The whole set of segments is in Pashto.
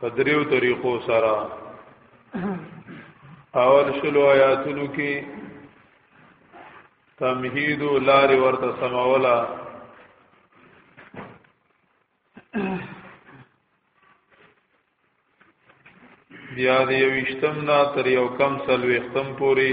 په دریو طریقو سره اول شلو آیاتونو کې تمهید لار ورته سماولا بیا د یوشتم نه تر یو کم سلوختم پوري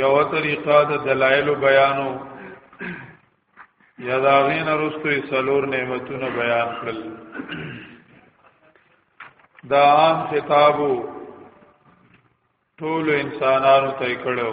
یو طریقه د دلایل بیانو یا دا غین رستوی سلور نعمتونه بیان کړل دا عام خطابو ټول انسانانو ته کړو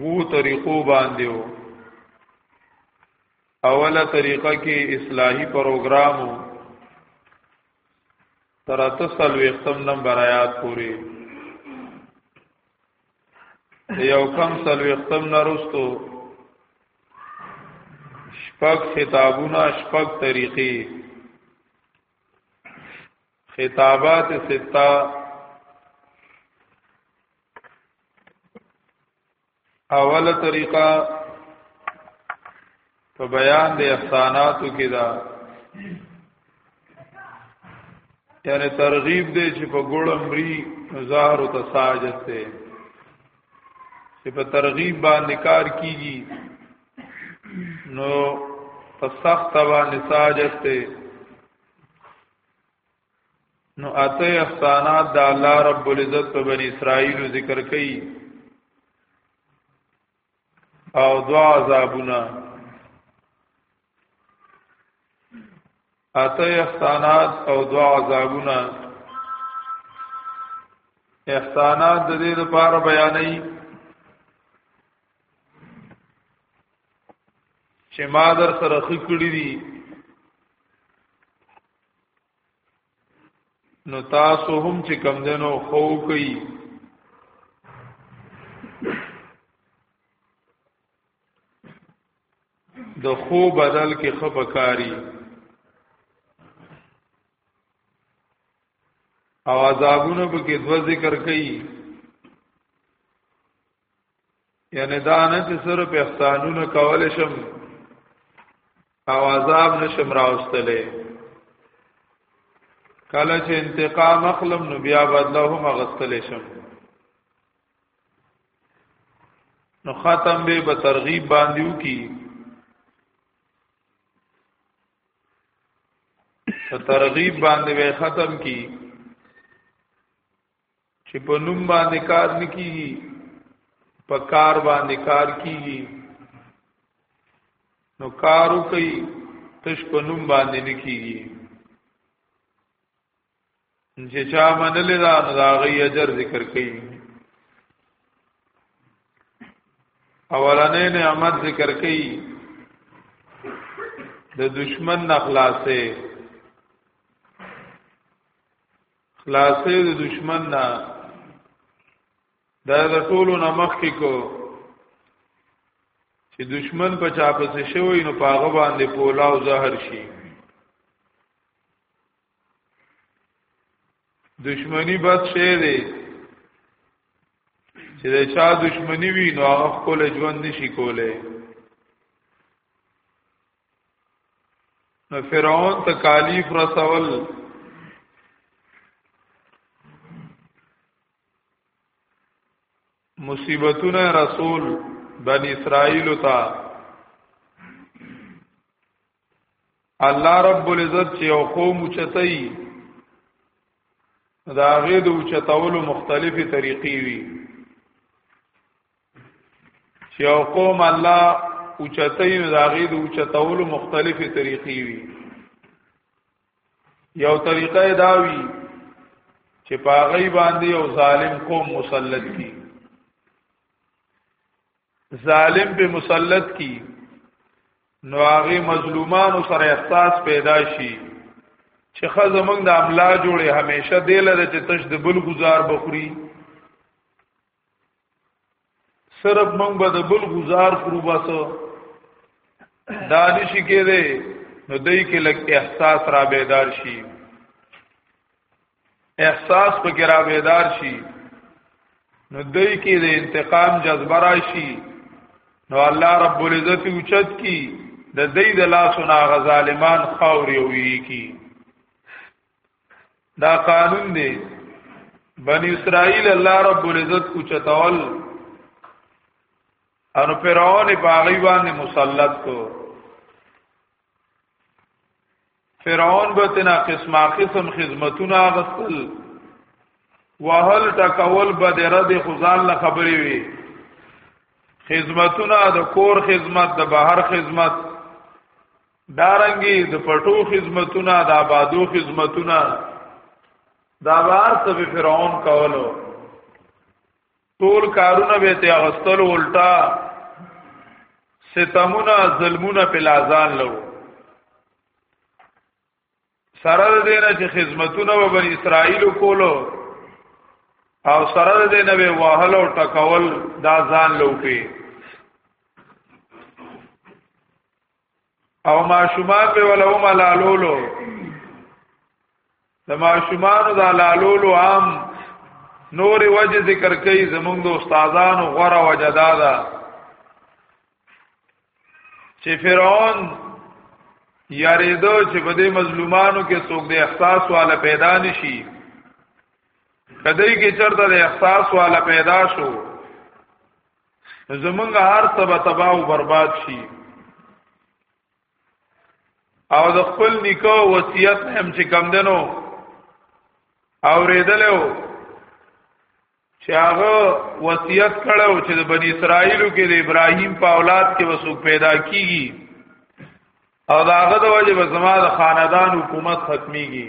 وو طریقو باندې وو اوله طریقه کې اصلاحي پروګرامو تر تسل وختم نمبر آیات پوری یو کم سل وختم نرستو شپږ خطابونه شپږ طریقې خطابات ستا اوله طریقه په بیان د احساناتو کې دا یعنی ترغیب دی چې په ګوړ امري ظاهر او تساجت ته چې په ترغیب باندې کار کیږي نو په سخت باندې ساجت ته نو اته احسانات د الله رب العزت په بنی اسرائیل ذکر کړي او دوا عذابونه اته احسانات او دوا عذابونه احسانات د دې لپاره بیانې چې ما در سره خکړی دي نو تاسو هم چې کم دنو خو کوي د خو بدل کې خپکاری او عذابونه به کې دو ذکر کوي یعنی دا نه چې صرف احسانونه کول شم او عذاب نشم راوستلې کله چې انتقام اخلم نو بیا بدله هم غستلې شم نو ختم به په ترغیب باندې وکي په ترغیب باندې به ختم کی چې په نوم باندې کار نکېږي په کار باندې کار کېږي نو کارو کوي تش په نوم باندې نکېږي چې چا منل دا نو دا غي اجر ذکر کوي اولنې نعمت ذکر کوي د دشمن نه خلاصې خلاصې د دشمن نه دا د ټولو نه مخکې کو چې دشمن په چا پسې شوی نو پاغه باندې پولا او زهر شي دشمنی بد شی دی چې د چا دشمنی وي نو هغه خپل ژوند نشي کولای نو فرعون تکالیف رسول مصیبتونه رسول بنی اسرائیل ته الله رب العزت چې یو قوم چتای دا غید او چتاولو مختلفې طریقې وی چې او قوم الله اوچتای نو داغې د اوچتولو مختلفې طریقې وي یو طریقه دا وي چې پاغی باندې او ظالم قوم مسلط کی ظالم به مسلط کی نو هغه مظلومانو سره احساس پیدا شي چې خزه موږ د املا جوړه همیشه دی لره چې تش د بل گزار بخوري صرف موږ به د بل گزار کړو بس دانش کې دی نو دای کې لګ احساس را بیدار شي احساس په کې را بیدار شي نو دای کې د انتقام جذبه راشي نو الله رب العزت اوچت کی د دې د لاسونه غ ظالمان خاوري وی کی دا قانون دی بنی اسرائیل الله رب العزت کو چتول ان فرعون باغی باندې مسلط کو فرعون به تنا قسمه قسم خدمتونه غسل وهل تکول به د رد خزان له خبرې وي خدمتونه د کور خدمت د بهر خدمت دارنګي د دا پټو خدمتونه د دا آبادو خدمتونه دا بار ته به فرعون کولو ټول کارونه به ته غستل الټا ستمونه ظلمونه په لازان لو سره د دینه چې خدمتونه و بنی اسرائیل کولو او سره د دینه به واهل او ټکول دا ځان لو په او ماشومان به ولوم لالولو د ماشومان د لالولو عام نور وجه ذکر کوي زمونږ د استادانو غره وجه دادا چې فرعون یاریدو چې په دې مظلومانو کې څوک د احساس والا پیدا نشي کدی کې چرته د احساس والا پیدا شو زمونږ هر څه به تباہ او برباد شي او د خپل نیکو وصیت هم چې کم دنو اوریدلو چې هغه وصیت کړو چې د بنی اسرائیلو کې د ابراهیم په اولاد کې وسو پیدا کیږي او دا هغه د وجه به زما د خاندان حکومت ختميږي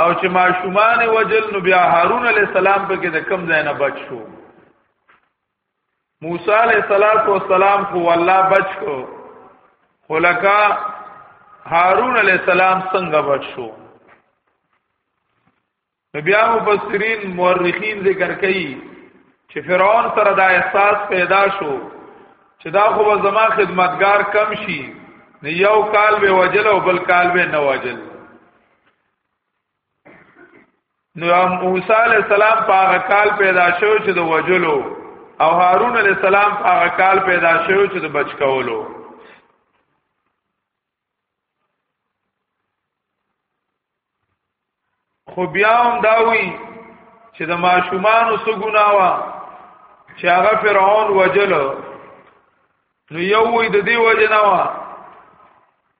او چې ماشومان وجل نو بیا هارون علی السلام په کې د کم ځای نه بچ شو موسی علی السلام خو الله بچ کو خلکا هارون علی السلام څنګه بچ شو بیا مفسرین مورخین ذکر کوي چې فرعون سره دا احساس پیدا شو چې دا خو زما خدمتگار کم شي نه یو کال به وجل او بل کال به نه وجل نو موسی علی السلام په هغه کال پیدا شو چې د وجلو او هارون علی السلام په هغه کال پیدا شو چې د بچ کولو خو بیا هم دا وی چې د ماشومان سو ګناوا چې هغه فرعون وجل نو یو وی د دې وجناوا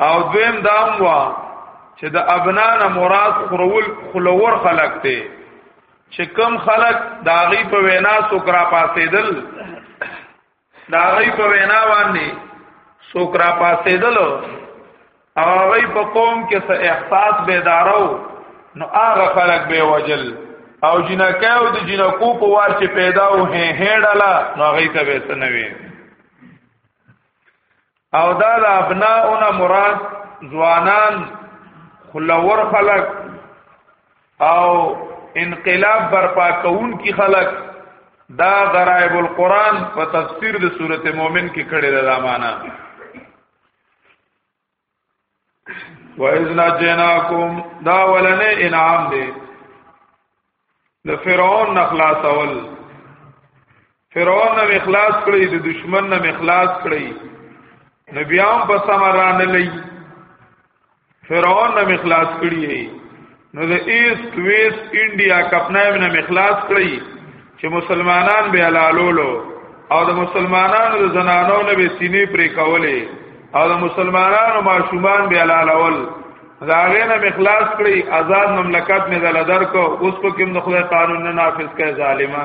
او دویم دام وا چې د ابنا نه مراد خورول خلور خلق دی چې کم خلق داغي په وینا سوکرا پاسېدل داغي په وینا باندې سوکرا پاسېدل او هغه په قوم کې څه احساس بیدارو نو هغه خلق به وجل او جنکه او د جنکو په وار چې پیدا و هې هېړلا نو هغه ته به سنوي او دا د ابناونه مراد ځوانان خلور خلق او انقلاب برپا کون کی خلق دا غرائب القرآن په تفسیر د سورته مومن کې کړی دا معنا وَإِذْ نَجَّيْنَاكُمْ دا ولنه انعام دی د فرعون نخلاصول فرعون نه اخلاص کړی د دشمن نه اخلاص کړی نبیان په سمران لې فرعون نه اخلاص کړی نو د ایست ویست انډیا کپنایم نه مخلاص کړی چې مسلمانان به حلالولو او د مسلمانانو د زنانو نه به سینې پرې کولې او د مسلمانانو ماشومان به حلالول دا غینه مخلاص کړی آزاد مملکت مې دل درکو اوس په کوم د خدای قانون نه نافذ کړي ظالما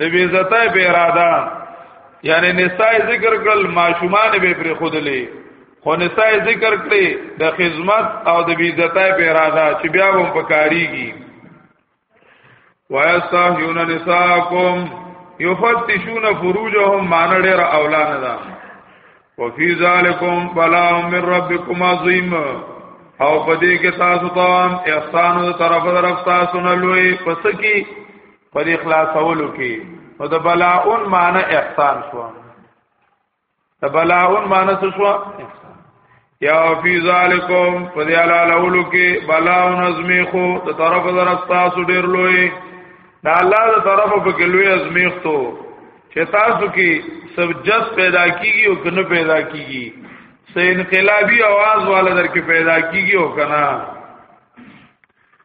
د بی عزتای په اراده یعنی نساء ذکر کړل ماشومان به پر خودلې خو نساء ذکر کړي د خدمت او د بی عزتای په اراده چې بیا هم پکاريږي ويستحيون نساءكم يفتشون فروجهم مان ډېر اولانه ده وفي ذلكم بلاء من ربكم عظيم او پدې کې تاسو ته احسان او طرف طرف تاسو نه لوی پس کې په دې خلاصولو کې نو د بلاون معنی احسان شو د بلاون معنی څه شو احسان یا فی ذالکم په دې علالولو کې بلاون ازمی خو د طرف در تاسو ډیر لوی دا الله د طرف په کې لوی ازمی خو چې تاسو کې سبجت پیدا کیږي او کنه پیدا کیږي سه انقلابی आवाज والا در کې پیدا کیږي او کنه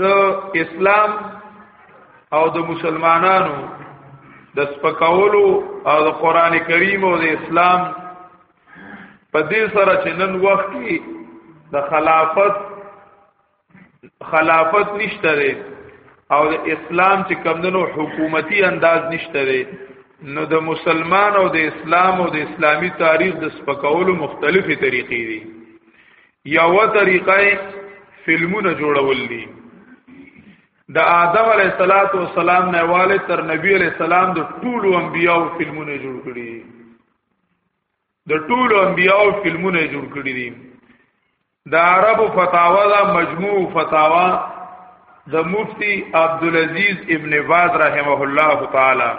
د اسلام او د مسلمانانو د سپکولو او د قران کریم او د اسلام په دې سره چې نن وخت کې د خلافت خلافت نشته دی او د اسلام چې کمندونو حکومتي انداز نشته دی نو د مسلمان او د اسلام او د اسلامی تاریخ د سپکولو مختلفې طریقې دي یو طریقه فلمونه جوړول دي د آدم علیه الصلاۃ والسلام نه والد تر نبی علیه السلام د ټولو انبیاو فلمونه جوړ کړي د ټولو انبیاو فلمونه جوړ کړي دي د عربو فتاوا دا مجموع فتاوا د مفتی عبدالعزیز ابن باز رحمه الله تعالی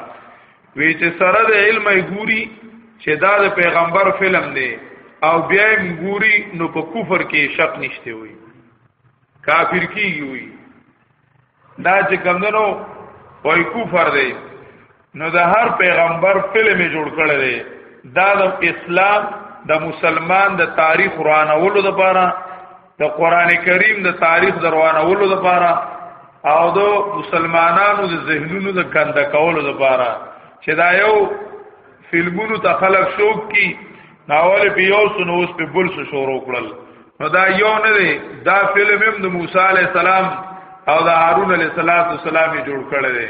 وی چې سره د علم ګوري چې دا د پیغمبر فلم دی او بیا یې ګوري نو په کفر کې شک نشته وي کافر کیږي وي دا چې کمندنو وای کفر دی نو د هر پیغمبر فلم جوړ کړی دی دا د اسلام د مسلمان د تاریخ روانولو لپاره د قران کریم د تاریخ دروانولو لپاره او د مسلمانانو د ذهنونو د کند کولو لپاره چې دا یو فلمونو ته خلق شوق کی ناول په یو سنوس په بل سو شروع کړل نو دا یو نه دی دا فلم هم د موسی علی السلام او د هارون علی السلام جوړ کړی دی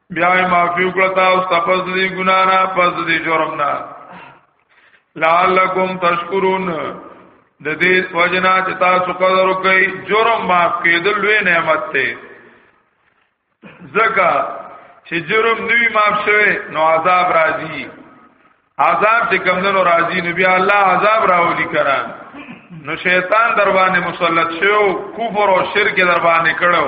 بیا یې معافي وکړه تاسو ته پس دې ګنا نه پس دې جرم نه لعلکم تشکرون د دې وجنا چې تاسو قدر وکړئ جرم معاف کېدل لوی نعمت دی ځکه چې جرم نوی معاف شوی نو عذاب راځي عذاب چې کمندونو راځي نو بیا الله عذاب راولي کرا نو شیطان در باندې مسلط شو کفر او شرک در باندې کړو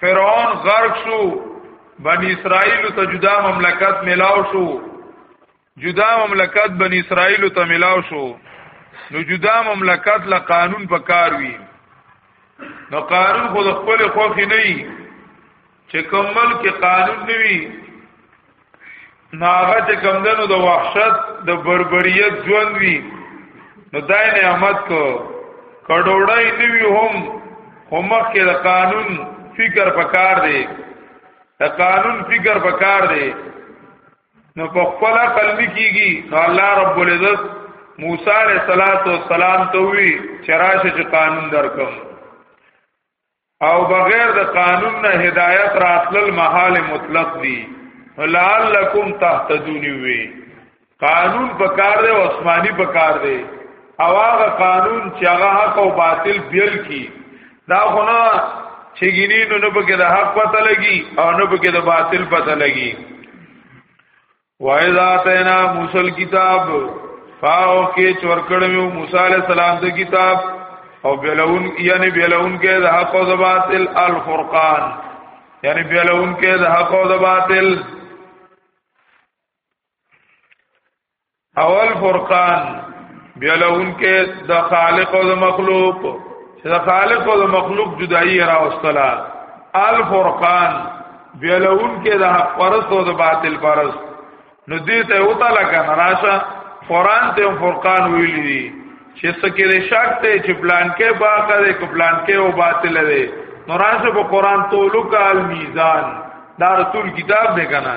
فرعون غرق شو بنی اسرائیل ته جدا مملکت ملاو شو جدا مملکت بنی اسرائیل ته ملاو شو نو جدا مملکت له قانون په کار وی نو قانون خو د خپل خوخي نه چې کومل کې قانون نوي ناغه چې کمدنو د وحشت د بربریت ژوند وی نو دای نعمت کو کډوړای نیوی هم همخ کې د قانون فکر پکار دی د قانون فکر پکار دی نو په خپل قلبي کیږي نو الله رب العزت موسی علیہ الصلات والسلام ته وی چرآشه چې قانون درکم او بغیر د قانون نه هدایت راتلل محال مطلق دی لعلکم تهتدون وی قانون په کار دی عثماني په کار دی او هغه قانون چې هغه حق او باطل بیل کی دا خونه چې ګینی نو نه پکې د حق پته لګي او نه پکې د باطل پته لګي وایذا تینا موسی کتاب فاو کې چور کړو موسی علی السلام د کتاب او بیلون یعنی بیلون کې د حق او د باطل الفرقان یعنی بیلون کې د حق او د باطل اول فرقان بیلون کې د خالق او د مخلوق چې د خالق او د مخلوق جدائی راوستله الفرقان بیلون کې د حق پرست او د باطل پرست نو دې ته وتا لکه نراشه قران ته فرقان ویلي دي چې سکه دې شک ته چې پلان کې باقه دې کو پلان کې او باطل دې نراشه په قران تولک المیزان دا رسول کتاب دې کنه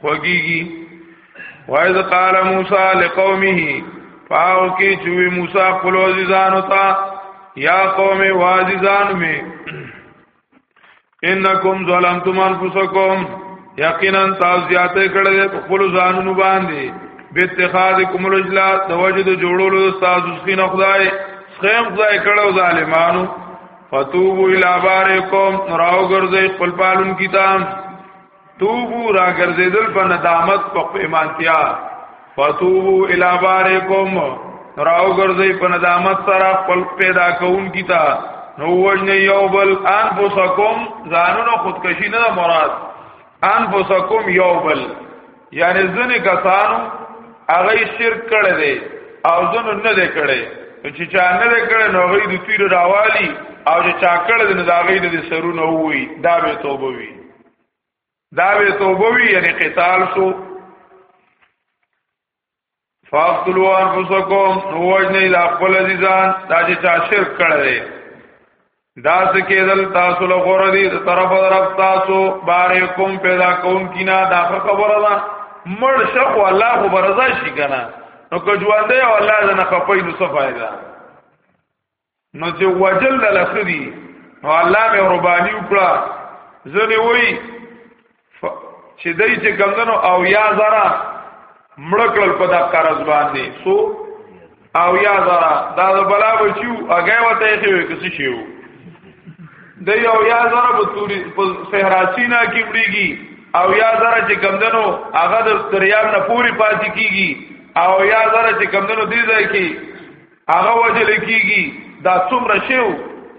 خوږیږي وایذ قال موسی لقومه پاو کې چې موسی خپل عزیزانو ته یا قوم واعزان می انکم ظلمتم انفسکم یقینا تاسو زیاته کړل په خپل ځانونو باندې بتخاذکم الرجلا توجد جوړولو تاسو سپین خدای سخیم خدای کړو ظالمانو فتوبوا الی بارکم راو ګرځي خپل پالون کتاب توبو را ګرځیدل په ندامت په پیمانتیا فتوبو الی بارکم راو ګرځي په ندامت سره خپل پیدا کون کیتا نو وجن یو بل انفسکم ځانونو خودکشی نه مراد انفسکم یو بل یعنی ځنې کسانو هغه شرک کړی دی او ځنو نه دی کړی چې چا نه دی کړی نو هغه د تیر راوالی او چې چا کړی دی نو دا غي د سرونه وي دا به توبه وي دا به توبه وی یعنی قتال شو فاقتلوا انفسکم نو وجنه الا خپل عزیزان دا چې چا شرک کړی دا سکیدل تاسو له غره دي طرف طرف تاسو بارې کوم پیدا کوم کینا دا خبره ده مړ شخو الله خو برزا شي کنه نو که ژوندې او الله دې نه خپې نو څه فائدہ نو چې وجل لخدي نو الله مې قرباني وکړه ځنه وای چې دای چې کمندنو او یا زرا مړکل په دا قرض باندې سو او یا زرا دا د بلا بچو هغه وته یې خوي کسي شیو د یو یا زرا په توري په صحراسینا کې وړيږي او یا زرا چې کمندنو هغه د دریاب نه پوری پاتې کیږي او یا زرا چې کمندنو دې ځای کې هغه وجل کیږي دا څومره شیو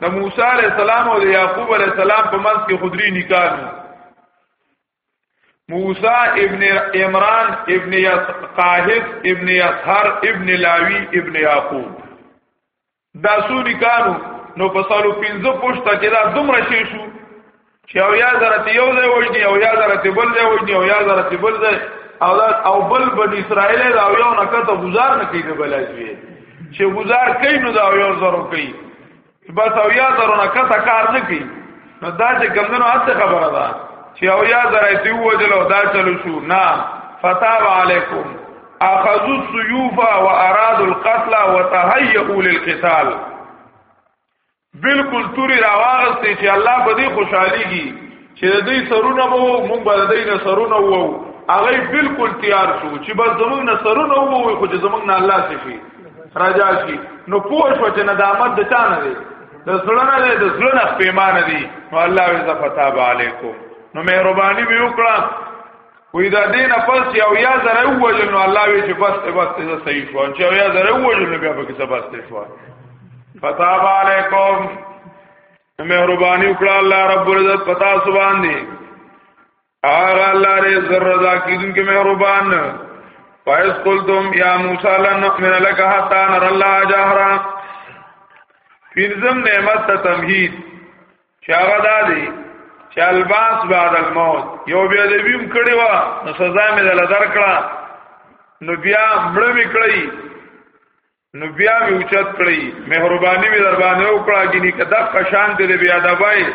د موسی علی السلام او د یعقوب علی السلام په منځ کې خدري نکاح موسی ابن عمران ابن قاهد ابن یسهر ابن لاوی ابن یعقوب دا سو نکاح نو په سالو 15 پښته کې دا دومره شی شو چې او یا ضرورت یو ځای وژني او یا ضرورت بل ځای وژني او یا ضرورت بل ځای او دا او بل بن اسرائیل دا یو نه کته گزار نه کوي د بلازوی چې گزار کوي نو دا یو زرو کوي بس او یا زرو نه کته کار نه کوي نو دا چې کمندونو اته خبره ده چې او یا زرای دی وجل او دا چلو شو نه فتاب علیکم اخذوا السيوف وارادوا القتل وتهيئوا للقتال بالکل توري راواغستې چې الله په دې خوشحاليږي چې د دې سرونه وو مونږ به د دې نه سرونه وو هغه بالکل تیار شو چې بس زمونږ نه سرونه وو خو چې زمونږ نه الله څه شي راجا شي نو پوه شو چې ندامت د چا نه دی د زړه نه دی د زړه نه پیمانه دی نو الله عزت فتاب علیکم نو مهرباني به وکړه وی دا دین پس یو یا زره وجل نو الله وی چې بس ته بس ته صحیح شو چې یو یا زره وجل نو بیا به څه بس ته شو فتاب علیکم مهرباني وکړه الله رب العزت پتا سبحان دی اغه الله ری زر رضا کیدون کې مهربان فایس قلتم یا موسی لن نؤمن لك حتى نرى الله جهرا پینځم نعمت ته تمهید چې هغه دا دی چې الباس بعد الموت یو بیا د ویم کړي وا نو سزا مې دل درکړه نو بیا مړ مې کړی نو بیا مې اوچت کړی مهرباني مې در باندې وکړه ګینه کدا قشان دې بیا دبای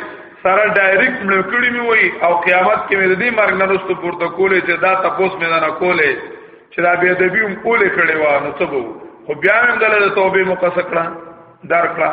سره ډایرکټ مړ کړی مې وای او قیامت کې مې دې مرګ نه رسته پورته کولې چې دا تاسو مې نه کولې چې دا بیا دې هم کولې کړي وا نو څه وو خو بیا هم دل توبه مقصد کړه درکړه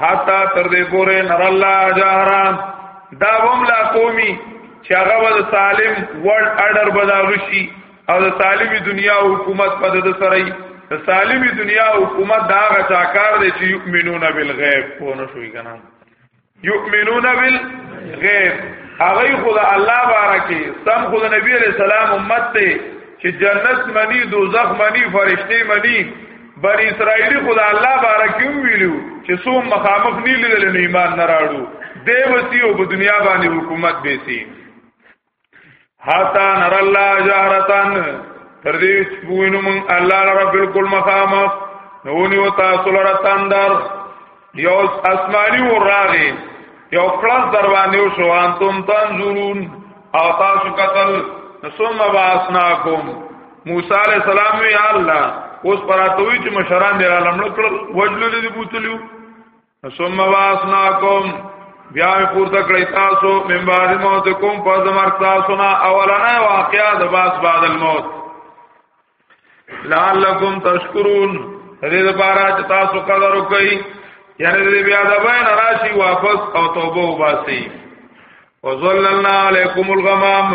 حتا تر دې پورې نر الله جهرا دا وم لا قومي چې هغه ول سالم ورډ اډر بداغشي او د سالمي دنیا حکومت په د سره د سالمي دنیا حکومت دا غا چاکار دی چې یؤمنون بالغیب په نو شوي کنه یؤمنون بالغیب هغه خدای الله بارکه سم خدای نبی علیہ السلام امت ته چې جنت منی دوزخ منی فرشتي منی بنی اسرائیلی خدای الله بارکه ویلو چې سو مخامخ نیل له ایمان نه راړو دی وسی او په دنیا باندې حکومت به سي حتا نر الله جهرتان تر دې چې پوینو مون الله لره بالکل مخامخ نونی و تاسو لره تندر یو اسماني و راغی یو کلاس در باندې او شو انتم تنظرون او تاسو قتل ثم باسناکم موسی علی السلام یا الله اوس پراتوی چې مشران دی را لمړ کړل وجلو دې بوتلیو ثم واسناکم بیا پور تکړی تاسو من بعد موت کوم په زمر تاسو نه اولنه واقعا د باس بعد الموت لعلکم تشکرون دې لپاره چې تاسو قدر وکړي یعنی دې بیا د بین راشي واپس او توبه وباسي وظللنا علیکم الغمام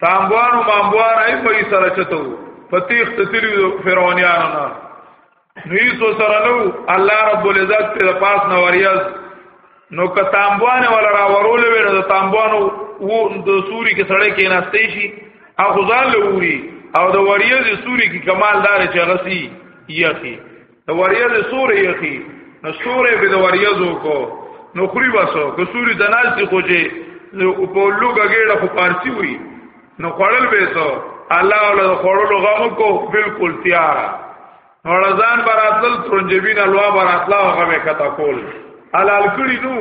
تامبوان او مامبوان ای په سره چتو فتیخ تتلی فرعونیان نه نوی سو سره نو الله رب العزت په پاس نو وریاز نو که تامبوان ولا را ورول وی نو تامبوان وو د سوري کې سړی کې ناشته شي اخو ځان لوري او د وریاز سوري کې کمال دار چې غسی یخي د وریاض سورې یخي نو سورې به د وریاضو کو نو خوري باسو کو سوري د ناز دی خوځي نو په لوګه ګډه خو پارسي وي نو خړل به سو الله ول خړل غم کو بالکل تیار ورزان براتل ترنجبین الوا براتلا هغه کته کول حلال کړي نو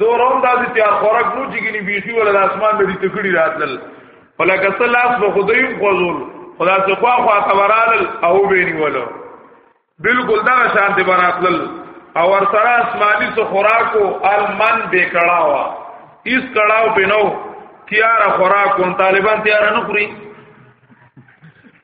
دوه روم داسې تیار خوراک نو چې ګني بيخي ول اسمان به دې تکړی راتل ولکه سلاس په خدای خوزول خدا څخه خوا خوا تورال او بینولو بالکل دا شان دی براتل او ور سره اسماني سو خوراکو المن به کړهوا اس کړهو پینو تیار خوراکو طالبان تیار نه خوري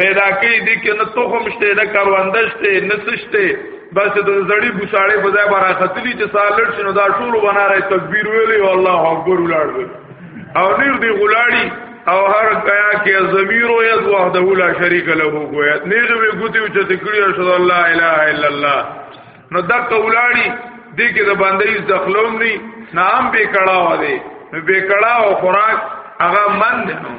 پیدا کوي دي کې نه تخم شته نه کاروانده شته نه سشته بس د زړی بوساړې په ځای باندې خطلی چې سالړ شنو دا ټول بناره تکبیر ویلي او الله اکبر ولاړ وي او نیر دی غلاړي او هر کیا کې ضمیر او یذ وحده لا شریک له کوه نیر به ګوتی چې تکړی ارشد الله الا الا الله نو دک غلاړي دې کې د باندې د خلوم ني نام به کړه و دې به کړه او خوراک هغه من نه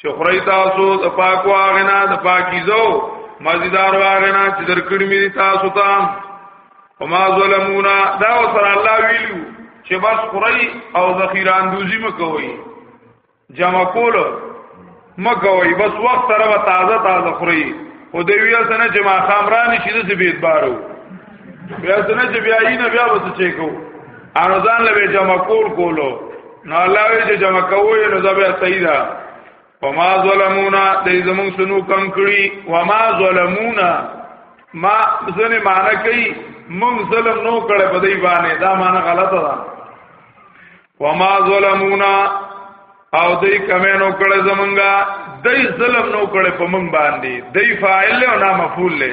چې خړی تاسو د پاک واغنا د پاکیزو مزیدار واغنا چې درکړی مې تاسو ته وما ظلمونا دا وسر الله ویلو چې بس خړی او ذخیره اندوزی مکوئ جمع کول مکوئ بس وخت سره به تازه تازه خړی او دی ویل سنه چې ما خامرانی شي د بیت بارو بیا سنه چې بیا یې نه بیا وڅ چیکو انو ځان لوي جمع کول کولو نو الله وی چې جمع کوو نو دا بیا صحیح ده وما ظلمونا دې زمون سنو کم کړي وما ظلمونا ما ځنه معنا کوي مونږ ظلم نو کړه په دې باندې دا معنا غلطه ده وما ظلمونا او دې کمه نو کړه زمونږه دې ظلم نو کړه په مونږ باندې دې فاعل او نه مفعول له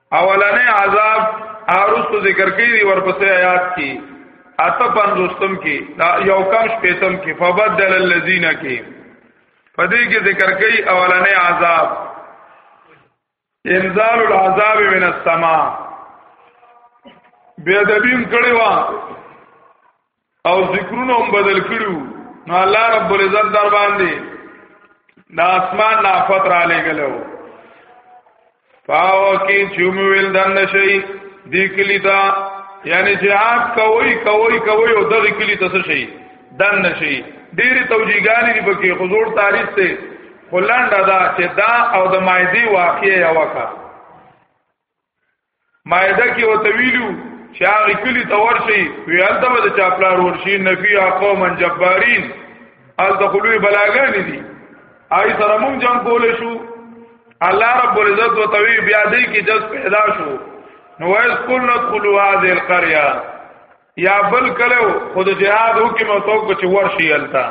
اولنې عذاب ارستو ذکر کړي دی ورپسې آیات کې اته پنځوستم کې دا یو کم شپیتم کې فبدل الذین کې پدې کې ذکر کړي اولنې عذاب انزال العذاب من السما بے دبیم کړي وا او ذکرونه هم بدل کړو نو الله رب العزت در باندې د اسمان نافت را لګلو پاو کې چوم ویل دن شي دی کلی دا یعنی جهاد کوي کوي کوي او دغه کلی ته شي دن شي ډېری توجیهګانی دی پکې حضور تاریخ ته خلاندا دا چې دا او د مایدی واقعي یو وکړه مائده کې وتویلو چې هغه کلی ته ورشي وی هلته به د چاپلار ورشي نفی قوم جبارین ال دخلوی بلاګان دي آی سره مونږ جنگ کول شو الله رب العزت وتوی بیا دې کې جز پیدا شو نو وایس کل ندخلوا هذه القريه یا بل کلو خود جهاد او کې موثوق بچ ورشي هلته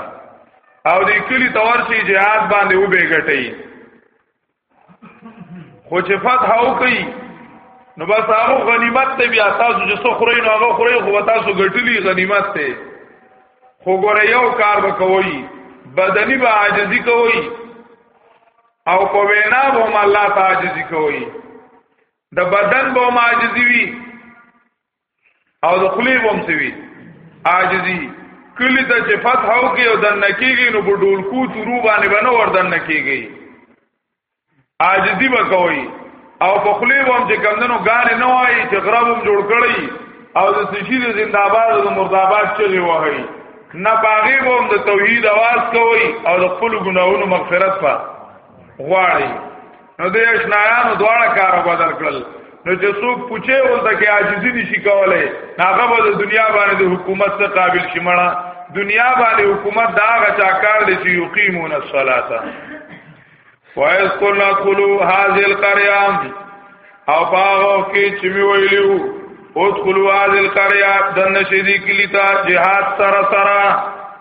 او دې کلی ته ورشي جهاد باندې وبېګټي خو چې فتح وکړي نو بس هغه غنیمت ته بیا تاسو چې څو خوري نو هغه خوري خو تاسو ګټلی غنیمت ته خو ګوره یو کار وکوي بدنی به عاجزی کوي او په وینا به هم الله تعالی عاجزی کوي د بدن به هم عاجزی وي او د خلی بم سوي عاجزي کلی ته چې فتح او کې او دن کېږي نو په ډول کو ترو باندې بنو ور دن کېږي عاجزي وکوي او په خلی بم چې کمندنو غانې نه وایي چې غربم جوړ کړی او د سشي د زنده‌باد او مرداباد چغي وهي نه باغي بم د توحید आवाज کوي او د خپل ګناونو مغفرت په غواړي نو د اشنایانو دواړه کار بدل کړل نو چې څوک پوچې ولته کې عاجزي نشي کولای هغه به د دنیا باندې د حکومت څخه قابل شي مړه دنیا باندې حکومت دا هغه چا کار دی چې یقیمون الصلاه وایز کول کولو هاذ القريه او باغو کې چې وی ویلو او کولو هاذ القريه د نشي دي کلیتا جهاد سره سره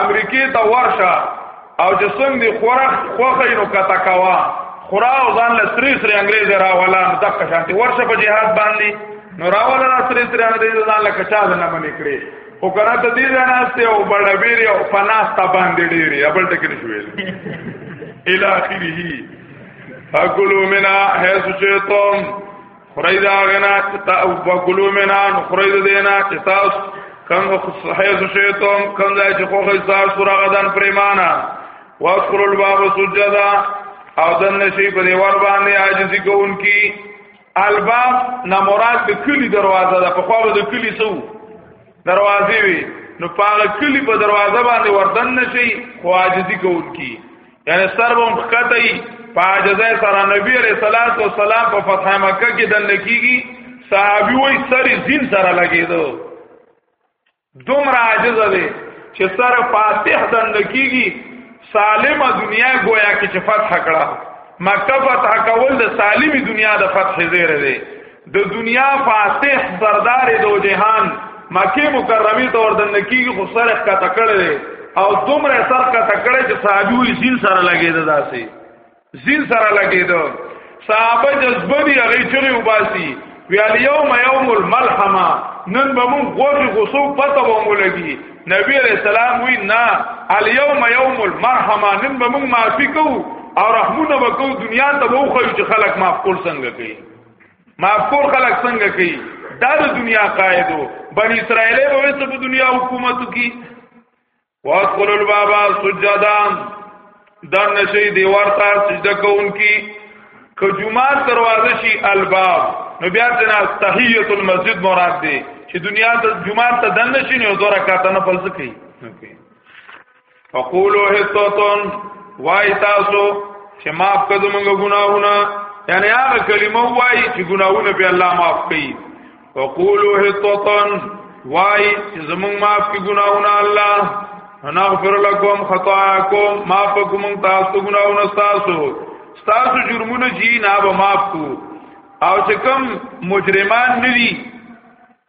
امریکې ته ورشه او چې څنګه دی خورخ خوخه نو کته کوا خورا او ځان له سری سری انګريز راولا نو دغه شانتي ورشه په جهاد باندې نو راولا له سری سری انګريز ځان له کچا نه منې کړې او کنه ته دې نه استه او بڑا بیري او پناستا باندې ډېری ابل ټکې نشوي الاخره اکلوا منا حيث شئتم خوري دا غنا چې تا او وکلو مینا نو خوري دا دینا چې تاسو کم صحیح شیتم کم ځای چې خو خي تاسو سره غدان پریمانا واذكر الباب سجدا او دن نشي په دیوار باندې عاجزي کوونکی الباب نه مراد د کلی دروازه ده په خو د کلی سو دروازه وي نو پاغه کلی په دروازه باندې وردن نشي خو عاجزي کوونکی یعنی سر به مخکته په عاجزه سره نبی علیہ الصلوۃ والسلام په فتح مکه کې دن کیږي صحابي وای سر زین سره لګیدو دومره عاجز دی چې سر فاتح دن کیږي سالم دنیا گویا کې چې فتح کړه مکه فتح کول د سالمی دنیا د فتح زیره دی د دنیا فاتح سردار دو جهان مکه مکرمه ته وردن کیږي خو سره کا تکړه او دومره سر کا تکړه چې صحابي زین سره لګیدا داسي زین سره لګیدا صحابه جذبه دی هغه چغي وباسي ویل یوم یوم الملحمه نن به مون غوږی غوسو پته به مو لګي نبی علیہ السلام وی نا الیوم یوم المرحمه نن به مون معافی کو او رحمونه وکاو دنیا ته وو خو چې خلک معاف کول څنګه کوي مافکور خلک څنګه کوي دا د دنیا قائدو بن اسرائیل به وسه په دنیا حکومت کی واسقل البابا سجدا دن نشي دی ورته سجده کوونکی کجومات دروازه شي الباب نو بیا تنا تحیت المسجد مراد دی چې دنیا ته جمعه ته دن نشي نو زوره کاته نه فلسفي فقولو حطتون وای تاسو چې معاف کړو موږ ګناهونه یعنی هغه کلمه وای چې ګناهونه په الله معاف کړي وقولو حطتون وای چې زموږ معاف کړي ګناهونه الله نغفر لكم خطاياكم ما فكم تاسو ګناهونه تاسو تاسو جرمونه جی نه به معاف کو او چې کوم مجرمان ندي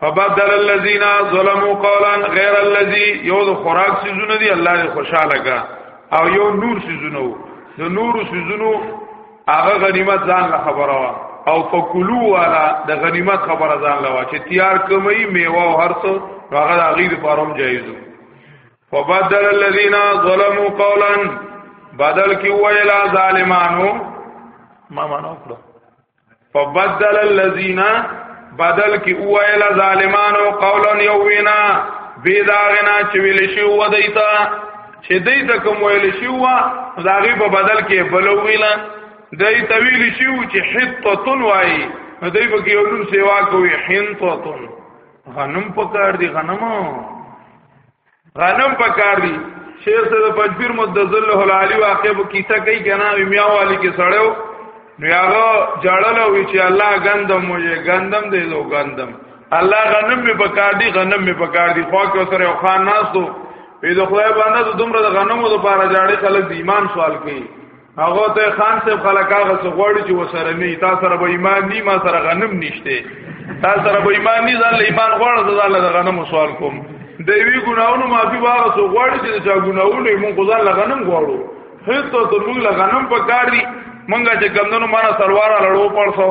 فبدل الذين ظلموا قولا غير الذي یو د خوراک سيزونه دي الله دې خوشاله کا او یو نور سيزونه د نور سيزونو هغه غنیمت ځان له خبره وا او فکلوا والا د غنیمت خبره ځان له وا چې تیار کمی میوه او هر څه هغه د غیر فارم جایزو فبدل الذين ظلموا قولا بدل کی ویلا ظالمانو ما معنا وکړه فبدل الذين بدل کی اوایل ظالمانو قولا یوینا بی داغنا چې ویل شي و دیتا چې دای ته کوم ویل شي و داغي په بدل کې بلو ویلا دای ته ویل شي چې حطتن وای دای په کې علوم سیوا کوي حنطتن غنم پکار دی غنمو غنم پکار دی شیخ صاحب پنځپیر مدذل له العالی واقع په کیسه کوي کنه میا والی کې سړیو نو هغه جړل وی چې الله غندم مو یې غندم دی لو غندم الله غنم می پکار دی غنم می پکار دی خو کې سره خان ناس دو په خدای باندې دومره د غنمو لپاره جاړي خلک د ایمان سوال کوي هغه ته خان صاحب خلک هغه څه غواړي چې وسره نه تا سره به ایمان ني ما سره غنم نشته تا سره به ایمان ني ځل ایمان غواړم ځل له غنم سوال کوم د وی ګناونو معافي هغه څه غواړي چې چا ګناونه مونږ ځل له غنم غواړو هیڅ ته مونږ له غنم په کار دي مونږه چې کمندونو مانه سروارا لړو پړسو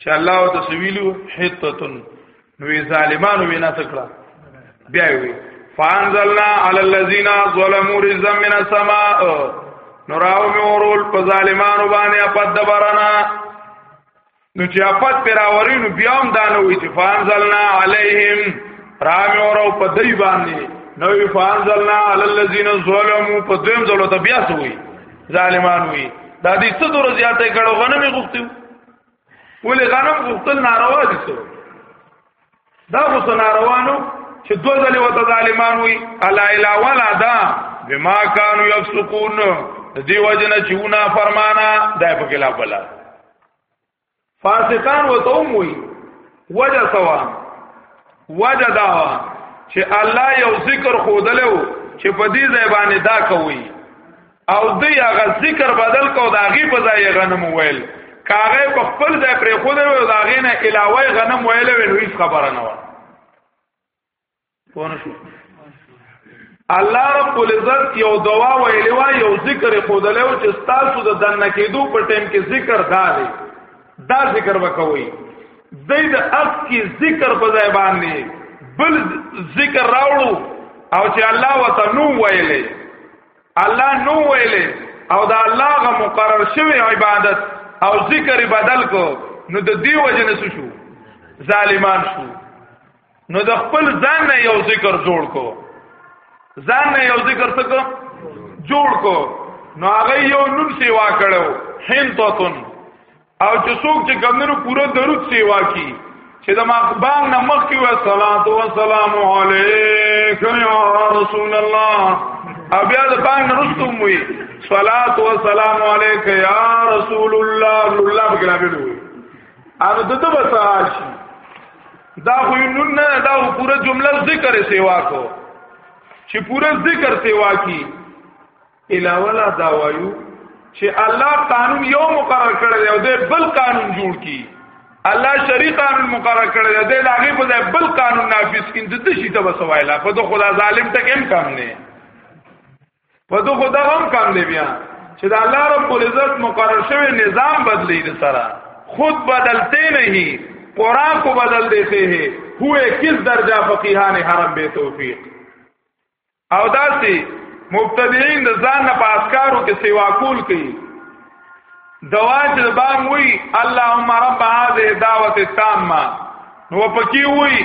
چې الله او تسویلو حتتن نو ظالمانو وینا تکړه بیا وی فانزلنا علی الذین ظلموا رزا من السماء نو راو می اورول په ظالمانو باندې اپد دبرنا نو چې اپد پر اورینو بیا هم دانه وی چې فانزلنا علیهم را می اورو په دی باندې نو فانزلنا علی الذین ظلموا په دویم ځلو ته بیا سوی ظالمان وی دا دې څه دور زیاته کړو غنمې غوښتو ولې غنم غوښتل ناروا دي څو دا خو سناروانو چې دوه ځلې وته ظالمان وي الا الا ولا دا بما كانوا يفسقون دی وجنه چونا فرمانا دا په خلاف ولا فاسقان وته هم وي وجه سوا وجه دا چې الله یو ذکر خودلو چې په دې ځای باندې دا کوي او دوی هغه ذکر بدل کو دا غي په ځای غنم ویل کاغه په خپل ځای پر خودلو دا غي نه علاوه غنم ویل ویل هیڅ خبره نه و پونه شو الله رب العزت یو دوا ویلی و یو ذکر خودلې او چې تاسو د دنه کېدو په ټیم کې ذکر داري دا ذکر وکوي د دې اص کې ذکر په ځای باندې بل ذکر راوړو او چې الله وته نو ویلې الله نو ویلې او دا الله غ مقرر شوی عبادت او ذکر بدل کو نو د دې وجه نسو شو ظالمان شو نو د خپل ځان نه یو ذکر جوړ کو ځان نه یو ذکر څه کو جوړ کو نو هغه یو نوم سیوا کړو هنتوتن او چې څوک چې ګمنو پوره درود سیوا کی چې د مخبان نه مخ کې و صلوات و سلام علیک یا رسول الله او بیا د بان نه رستم وی صلوات و سلام علیک یا رسول الله الله بګلا بلوي او د دې بساش دا خو نون نه دا پوره جمله ذکر سیوا کو چې پوره ذکر سیوا کی علاوه لا دا وایو چې الله قانون یو مقرر کړی دی او د بل قانون جوړ کی الله شری قانون مقرر کړی دی د هغه په ځای بل قانون نافذ کین د دې شي ته وسوایلا په تو خدا ظالم ته کم کم نه په دغه دا هم کم دی بیا چې د الله رب العزت مقرر شوی نظام بدلی دی سره خود بدلتے نہیں قرآن کو بدل دیتے ہیں ہوئے کس درجہ فقیحان حرم بے توفیق او داسی مبتدعين د ځان نه پاسکارو کې سیوا کول کوي دوا چې بام وی اللهم رب هذه دعوت التامه نو پکې وی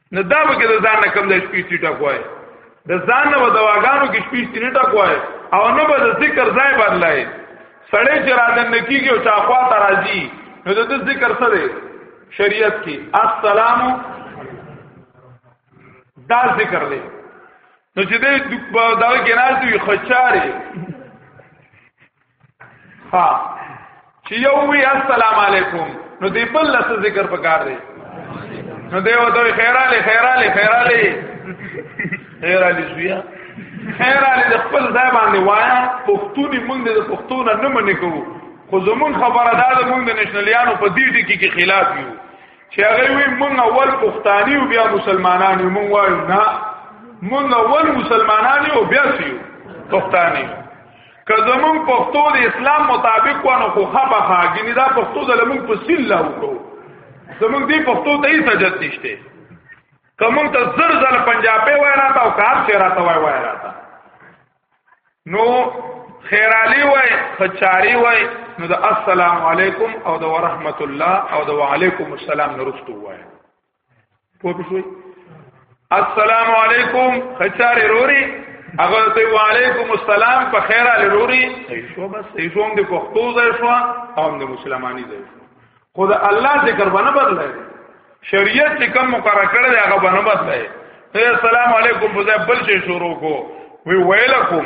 نه دا به کې د ځان نه کم د شپې سیټه کوی د ځان نه د واغانو کې شپې سیټه کوی او نه به د ذکر ځای بدلای سړی چې راځن نه کیږي او چا خوا ته راځي نو د ذکر څه دی شریعت کې السلام دا ذکر دی نو چې دې دا کې ناز وي خچاري ها چې یو وی السلام علیکم نو دی بل لس ذکر پکار دی نو دی و دوی خیرالی خیرالی خیرالی خیرالی زویا خیرالی د خپل ځای باندې وایا پښتوني موږ د پښتونه نه منې کوو خو زمون خبره دا ده موږ د نشنلیانو په دې ټکی کې خلاف یو چې هغه وی موږ اول پښتاني او بیا مسلمانان یو موږ وایو نه موږ اول مسلمانان یو بیا سیو پښتاني که زمون پښتو د اسلام مطابق ونه خو خبه هاګینی دا پښتو د لمون په سیل لا وکړو زمون دې پښتو ته هیڅ حاجت نشته کوم ته زر زل پنجابي وای راته او کار چې راته وای وای راته نو خیرالی وای خچاری وای نو د السلام علیکم او د ورحمت الله او د وعلیکم السلام نرستو وای پوه شئ السلام علیکم خچاره روري هغه ته وعلیکم السلام په خیر ال روري شو بس ایجوم د پښتو ځای شو او د مسلمانۍ ځای شو خو د الله ذکر باندې بدلای شریعت چې کوم مقرره کړی هغه باندې بدلای السلام علیکم په ځای بل شي شروع کو وی ویلکم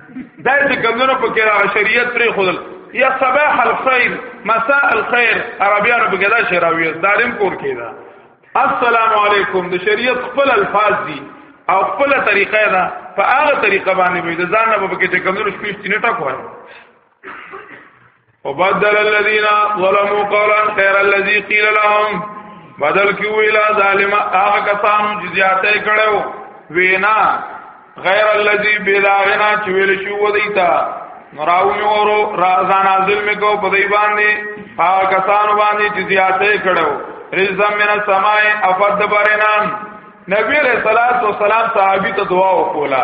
دا چې کمونو په کې راغی شریعت پرې خودل یا صباح الخير مساء الخير عربیانو په کې دا شراوی دارم کور کې دا السلام علیکم د شریعت خپل الفاظ دي او خپل طریقه ده په هغه طریقه باندې به د ځان نه په کې چې کمونو شپې ستینه ټاکوي وبدل الذين ظلموا قولا خير الذي قيل لهم بدل کیو اله ظالم هغه کسانو چې زیاته کړو وینا غیر الذي بلاغنا چې ویل شو دیتا نراو می ورو رازان ازل می کو په دی باندې هغه کسانو باندې چې زیاته کړو رزم من السماء افد برنان نبی علیہ الصلوۃ والسلام صحابی ته دعا وکولا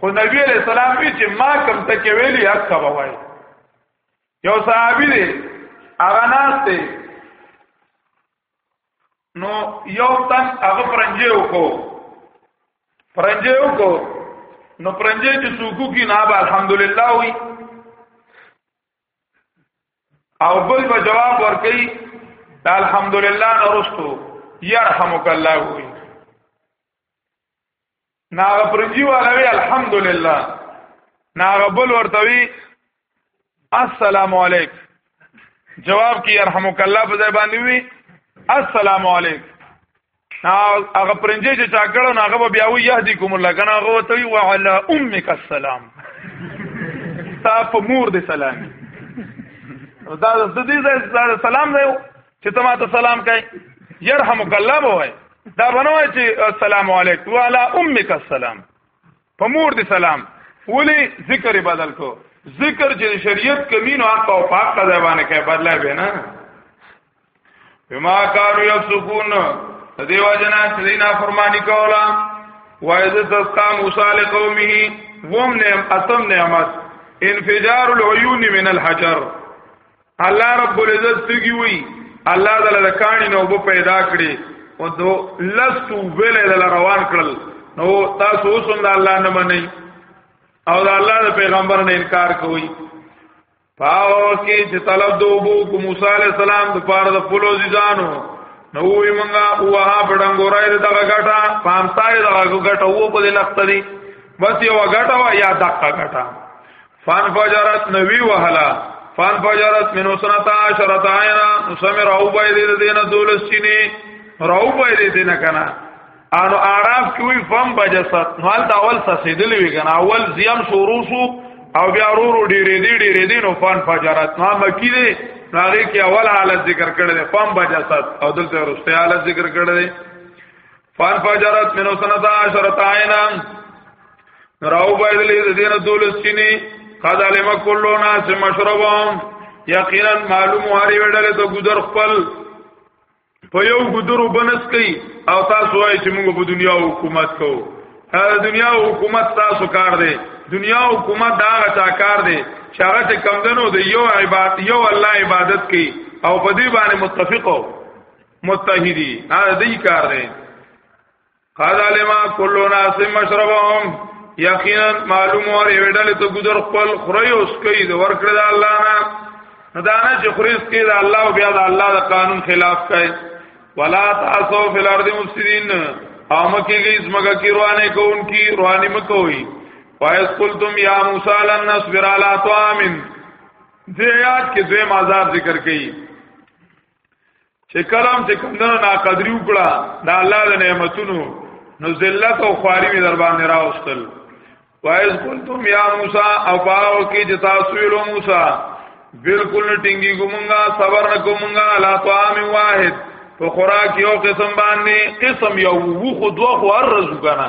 خو نبی علیہ السلام وی چې ما کم ته کې ویلی حق به وای یو صحابي دی هغه ناس دی نو یو تن هغه پرنجي وکړو پرنجي وکړو نو پرنجي چې سوکو کې نه به الحمدلله وی او بل به جواب ورکړي الحمدلله نرستو يرحمک الله وی ناغه پرنجي والوي الحمدلله ناغه بل ورتوي السلام علیک جواب کی يرحمک الله په ځای باندې وي السلام علیک هغه پرنجي چې چا کړو ناغه به بیا وي يهديكم الله کنه هغه وتوي وعلى امك السلام تا په مور دې سلام دا د دې سلام دی چې ته ماته سلام کوي يرحمک الله به وای دا بنوای چې السلام علیکم وعلى امک السلام په مور دي سلام ولی ذکر بدل کو ذکر چې شریعت کمینو حق او پاک قضا باندې کوي بدلای به نه بما کارو یفسقون دیو جنا چې نه فرمانی کولا وایذ تسقا موسی لقومه وم نعم اتم نعمت انفجار العيون من الحجر الله رب العزت تګي وي الله تعالی د کانی نو به پیدا کړي او دو لستو ویلې دل روان کړل نو تاسو اوسم د الله نه منئ او د الله د پیغمبر نه انکار کوئ پاو کې چې طلب د ابو کو موسی علی السلام د پاره د خپل عزیزانو نو وی مونږه وها پډنګورای دغه غټه پامتای دغه غټه وو په دې لخت دی بس یو غټه وا یا دغه غټه فان فجرت نوی وهلا فان فجرت منو سنتا عشرت عینا نسم راو بای دې دینه دولس چینه راو بای دې دینه کنا انو اعراف کوي فم بجست نو حال دا اول سیدل وی کنا اول زیام شروع شو او بیا ورو ډیرې دې ډیرې دې نو فان فجرت نو مکی دې هغه کې اول حالت ذکر کړل فم بجست او دلته ورسته حالت ذکر کړل فان فجرت منو سنتا عشرت عینا راو بایدلی د دین دولس چینی قد علم کل ناس مشربهم یقینا معلوم هری وډل ته ګذر خپل په یو ګذر وبنس کوي او تاسو وایي چې موږ په دنیا حکومت کوو هر دنیا حکومت تاسو کار دی دنیا حکومت دا غچا کار دی چې هغه ته کمندنو د یو عبادت یو الله عبادت کوي او په دې باندې متفقو متحدی دا دې کار دی قال علما كل ناس مشربهم یقینا معلوم اور ایډل ته ګذر خپل خوري اوس کوي د ورکړه د الله نه نه دا نه چې خوري اوس کوي د الله او بیا د الله د قانون خلاف کوي ولا تاسو فی الارض مفسدین او مکه کې اسمګه کی روانه کوونکی رواني مکوي وایس قلتم یا موسی لن نصبر علی طعام دې یاد کې دوی مازار ذکر کړي چې کلام چې کوم نه ناقدری وکړه دا الله د نعمتونو نو ذلت او خواري می در باندې راوستل وایز قلتم یا موسی او باو کې چې تاسو ویلو موسی بالکل ټینګي ګمونګه صبر نکومونګه لا طعام واحد په خوراک یو قسم باندې قسم یو وو خو دوه خو ارزو کنه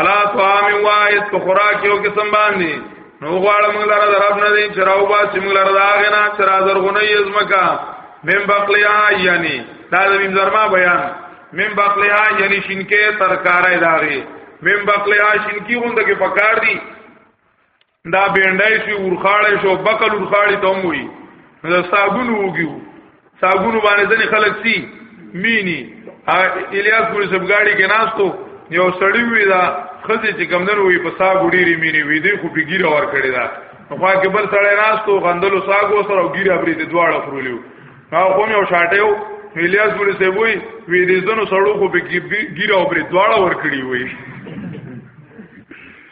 الا طعام واحد په خوراک یو قسم باندې نو غواړم موږ لاره درب نه دي چې راو با چې موږ لاره دا غنا چې را زرغونه یې زمکا من بقلیا یعنی دا د میم زرما بیان من بقلیا یعنی شینکه ترکارې داغي من بقلیا شینکی غونډه کې پکار دي دا بینډای چې ورخاړې شو بکل ورخاړې ته هم وي دا صابون وګیو صابون باندې ځنې خلک سي مینی الیاس پوری سب گاڑی کې ناستو یو سړی وی دا خزه چې کمندر وی په سا ګډيري مینی وی دی خو پیګیره ور کړی دا خو کې بل سړی ناستو غندلو ساګو سره او ګیره بری دي دواړه خرولیو هغه خو یو شاټیو الیاس پوری سب وی وی دې زنو سړو خو پیګیره او بری دواړه ور کړی وی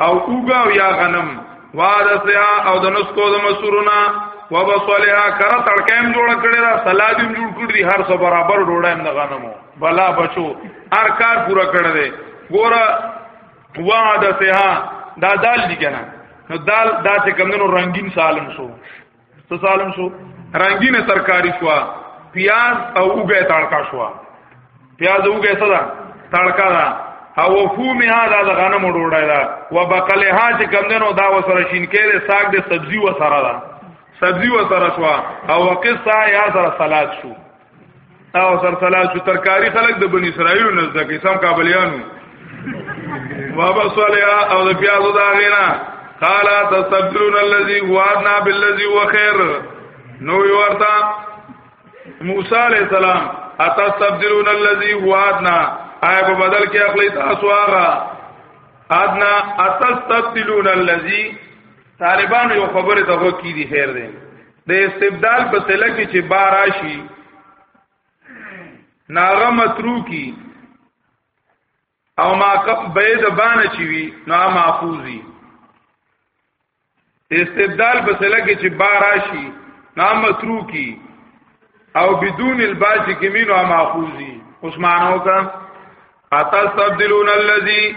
او اوګه او یا غنم وارثها او د نسکو د مسورونه وبصلها کر تړکایم جوړ کړی دا سلادم جوړ کړی دی هر څه برابر ډوډایم د غنمو بلا بچو هر کار پورا کړی دی ګور وعدتها دا دال دی کنه نو دال دا چې کمنو رنگین سالم شو څه سالم شو رنگینه ترکاری شو پیاز او وګه تړکا شو پیاز او وګه صدا تړکا دا او فومها دا د غنمو ډوډۍ دا و بقلها چې کمندنو دا وسره شینکې ده ساګ د سبزی وسره دا سبزی وسره شو او قصه یا سره سلاد شو او سر سلا چې ترکاری خلک د بنی اسرائیل نه زده کې سم کابلیانو بابا صالح او د پیازو دا غینا قال تستبدلون الذي هو ادنى بالذي هو خير نو ورتا موسی علیہ السلام اتستبدلون الذي هو ادنى آیا په بدل کې اخلي تاسو هغه ادنى اتستبدلون الذي طالبانو یو خبره دغه کی دي خیر دی د استبدال په سله کې چې بار راشي ناغه مترو کی او ما کپ به د بانه چی وی نو محفوظي استبدال په سله کې چې بار راشي نا مترو کی او بدون الباج کې مينو محفوظي اوس مانو کا اتستبدلون الذي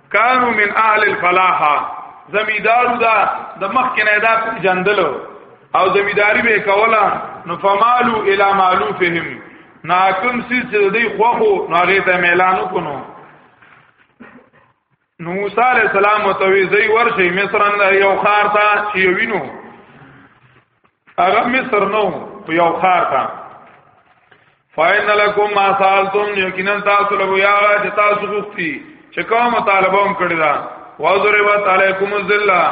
کانو من اهل الفلاح زمیدار دا د مخ کې نه دا جندل او زمیداری به کولا نو فمالو الی مالوفهم ناکم سی چې دوی خوخو نو هغه ته اعلان وکړو نو موسی علیہ السلام توی زی ورشي مصر نه یو خار تا چې وینو هغه مصر نو په یو خار تا فاین لکم ما سالتم یقینا تاسو له یا چې تاسو غوښتي چې کوم مطالبه هم کړی دا وضربت علیکم الذلہ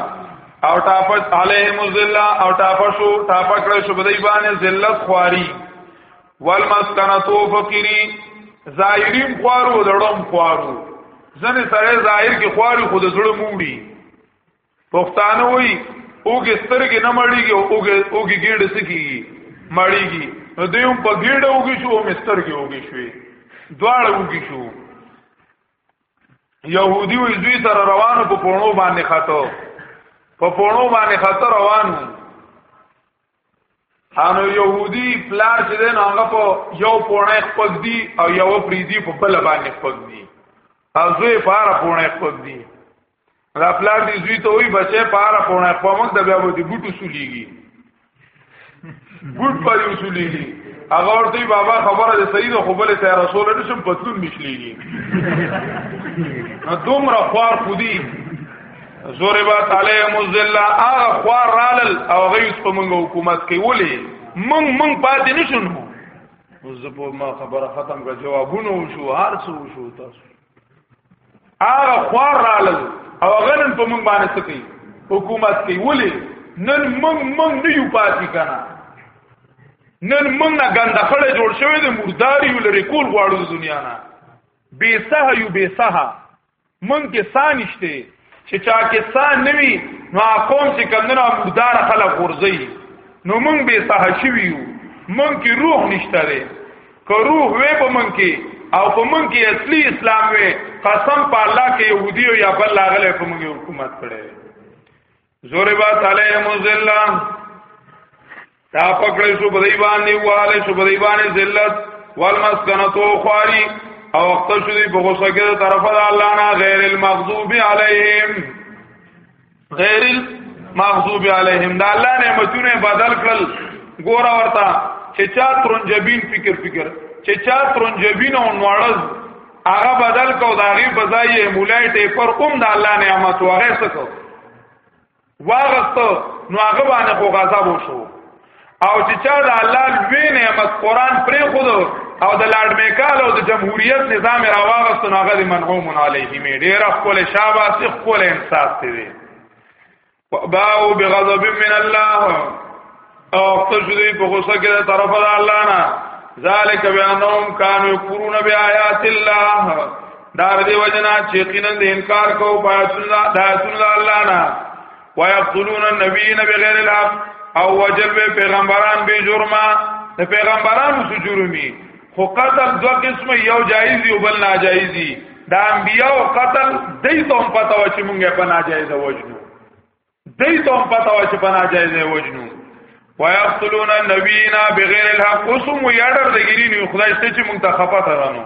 او ټاپت علیهم الذلہ او ټاپشو ټاپا کړی شو بدای باندې ذلت خواری والمسکنتو فقری ظاهریم خوارو دړم خوارو ځنه سره ظاهر کې خوارو خود زړه موړي پښتانه وای اوګه سترګې نه مړیږي اوګه اوګه ګډه سکی مړیږي نو دیوم په ګډه اوګه شو مسترګې اوګه شوې دواړه اوګه شو يهودي وې دوی تر روانو په پونو باندې خاطو په پونو باندې خاطر روانو انو يهودي پلار چې دین هغه په یو پونه خپګ دي او یو پریدي په بل باندې خپګ دي او زوی پاره پونه خپګ دي دا پلار دې زوی ته وي بچي پاره پونه خپمک د بیا ودی بوټو سولېږي بوټ پاره سولېږي هغه ورته بابا خبره ده صحیح ده خو بل ته رسول نشم پتلون مشلېږي دومره خوار خودي ضربت علیهم الذلہ هغه خوار رالل او غیث په موږ حکومت کې ولي موږ موږ پاتې نشون اوس زه په ما خبره ختم کړ جوابونه وشو هر څه وشو تاسو هغه خوار رالل او غنن په موږ باندې سکی حکومت کې ولي نن موږ موږ نه یو پاتې کنه نن موږ نه ګنده خړې جوړ شوې د مرداري ولري کول غواړو دنیا نه بے سه یو بے سه مونږ کې سا نشته چې چا کې سا نوي نو قوم چې کمنو مردار خلک ورځي نو مونږ به سه شوي یو مونږ کې روح نشته لري که روح وې په مونږ کې او په مونږ کې اصلي اسلام وې قسم په الله کې يهودي او یا بل لاغله په مونږ حکومت کړي ضربت علیهم الذلہ تا پکړې شو په دی باندې واله شو په دی باندې ذلت والمسکنه او خواري او وخت شو دی په غوسه کې د طرفه د الله نه غیر المغضوب علیهم غیر المغضوب علیهم دا الله نعمتونه بدل کړل ګور ورته چې چا ترنجبین فکر فکر چې چا ترنجبین او نوړز هغه بدل کو دا غي بځای مولای ته پر اوم د الله نعمت وغه سکو واغستو نو هغه باندې خو غضب وشو او چې چا د الله لوی نعمت قران پرې خود او د لارډ میکال او د جمهوریت نظام راواغستو نو هغه منعوم علیه می ډیر خپل شاباس خپل انصاف دی باو بغضب من الله او تشدی په غوسه کې د طرف د الله نه ذالک بیانهم کانوا یکفرون بیاات الله دار دی وجنا چې یقینا د انکار کو پات الله د الله نه ويقتلون النبيين بغیر الحق او وجل پیغمبران به جرمه پیغمبران سو جرمي خو قتل دو قسمه یو جایز یو بل ناجایز دی دا انبیاء او قتل دای ته هم پتا و چې مونږه په ناجایز وجنو دای ته هم پتا و چې په ناجایز وجنو ويقتلون النبينا بغیر الحق قسم یادر دګری نو خدای ست چې مونږ ته خپه ترانو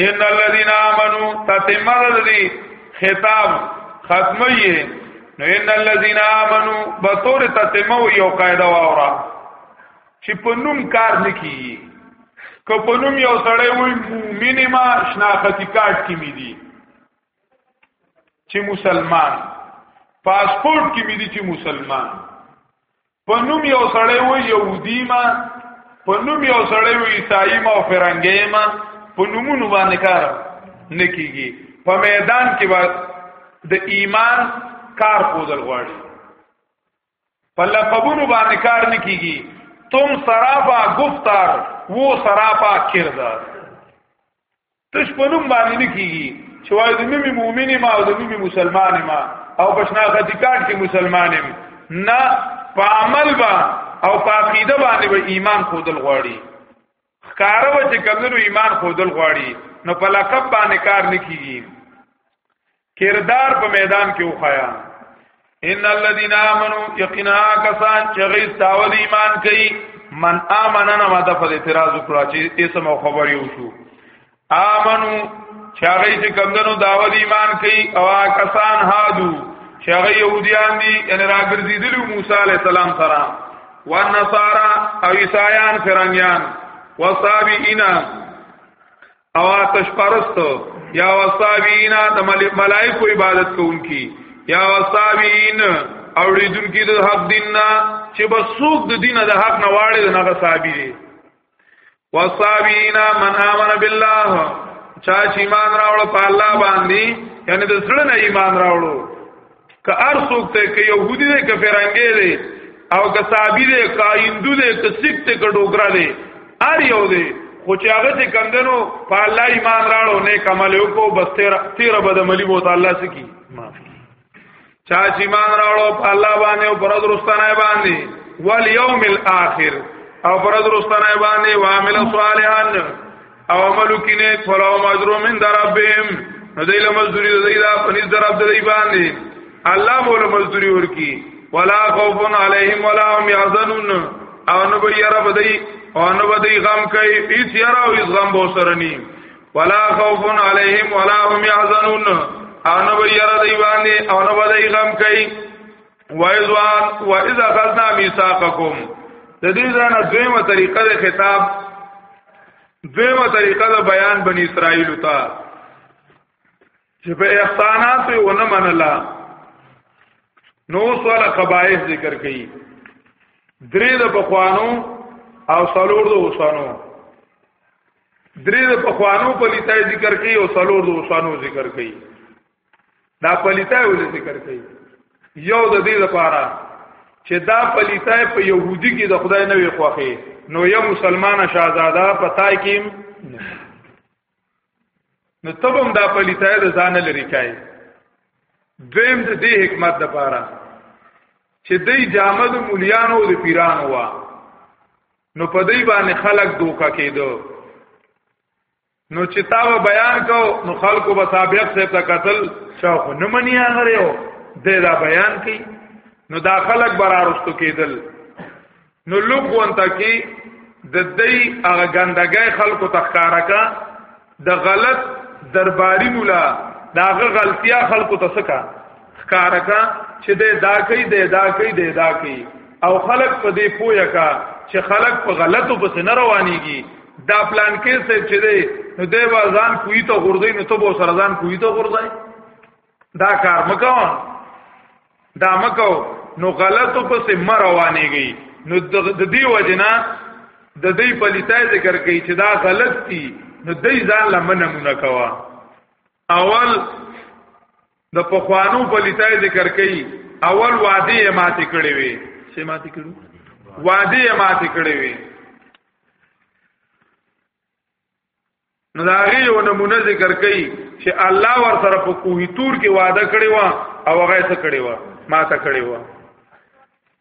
ان الذين امنوا تتمرد دي خطاب ختمي نو ان الذين امنوا بطور تتمو یو قاعده واورا چې په نوم کار نکي که په نوم یو سړی وي مؤمن ما شناختی کارت کې مې دي چې مسلمان پاسپورت کې مې دي چې مسلمان په نوم یو سړی و يهودي ما په نوم یو سړی و عیسائی ما او فرنګي ما په نومونو باندې کار نکېږي په میدان کې با د ایمان کار کول غواړي په لقبونو باندې کار نکېږي تم سراپا گفتار وو سراپا کردار تش په نوم باندې نه کیږي چې وای د مې مؤمنه ما او د مې مسلمانه ما او په شناختی کارت کې مسلمانم نه په عمل با او په عقیده باندې به ایمان خودل غواړي خکاره و چې کمنو ایمان خودل غواړي نو په لقب باندې کار نه کیږي کردار په میدان کې وخایا ان الذين امنوا يقينا کسان چې غیظ تاول ایمان کوي من امن نه ماده په اعتراض وکړه چې اسم او خبر یو شو امنو چې هغه چې کمندونو داول ایمان کوي او کسان هادو چې هغه يهوديان دي ان راګرځیدل موسی عليه السلام سره والنصارى او عیسایان فرنګیان وصابئینا او آتش پرست یا وصابینا د ملائکو عبادت کوونکی یا وصابین او ریدون کی د حق دیننا چې بس سوق د دینه د حق نه واړي نه غصابی دی وصابینا من امن بالله چا چې ایمان راوړ په الله باندې یعنی د سړنه ایمان راوړو که ارسوک ته که يهودي دی که فرنګي دی او که صحابي دی که هندو دی که سیک دی که ډوګرا دی ار یو دی خو چې هغه چې کمدنو په الله ایمان راړو نیک عمل وکړو بس تیر تیر بد عملی بو تعالی سکی معاف چا چې ایمان راړو په الله باندې او پر درستانه باندې والیوم الاخر او پر درستانه باندې وعمل صالحان او عملو کې نه فلاو مجرو من دربهم نو دای له مزدوری دای دا پنځ درب دای باندې الله مولا مزدوری ورکی ولا خوف علیهم ولا هم یحزنون او نو به یرا بدای او نو به دی غم کوي هیڅ یرا او هیڅ غم به سره ني ولا خوف علیهم ولا هم یحزنون او نو به یرا دی باندې او نو به دی غم کوي وایزوان واذا خذنا میثاقکم د دې ځان دویمه طریقه د خطاب دویمه طریقه د بیان بنی اسرائیل ته چې په احسانات یې ونه منله نو سره قبایح ذکر کړي درې د پخوانو او سلور د وسانو درې د پخوانو په لیتای ذکر کړي او سلور د وسانو ذکر کړي دا پلیتای ولې ذکر کوي یو د دې لپاره چې دا پلیتای په يهودي کې د خدای نه وي خوخه نو یو مسلمانه شاهزاده پتاي کې نو تبم دا پلیتای د ځان لري کوي دویم د دې حکمت د پاره چې دای جامد مولیانو د پیرانو وا نو په دې باندې خلک دوکا کېدو نو چې تا به بیان کو نو خلکو به سابق صاحب ته قتل شاو خو نه مني هغه یو د دا بیان کی نو دا خلک برارستو کېدل نو لوګون ته کې د دې هغه ګندګۍ خلکو تخکارا کا د غلط درباری مولا داغه غلطیا خلکو ته سکا ښکارکا چې د داګي د داګي د داګي او خلق په دې پویا کا چې خلق په غلطو پس نه روانيږي دا پلان کې څه چې دی نو دی وازان کوی ته غورځي نو ته به سره ځان کوی ته غورځي دا کار مکو دا مکو نو غلطو پس مر روانيږي نو د دې وجنا د دې پلیتای ذکر کوي چې دا غلط دي نو دې ځان لمنه مونږه کوا اول د پخوانو پلیتای ذکر کوي اول وادي یې ماتې کړې وي څه ماتې کړو وادي یې ماتې کړې وي نو دا غي یو نمونه ذکر کوي چې الله ور سره په کوهی تور کې وعده کړی و او هغه څه کړی و ماته کړی و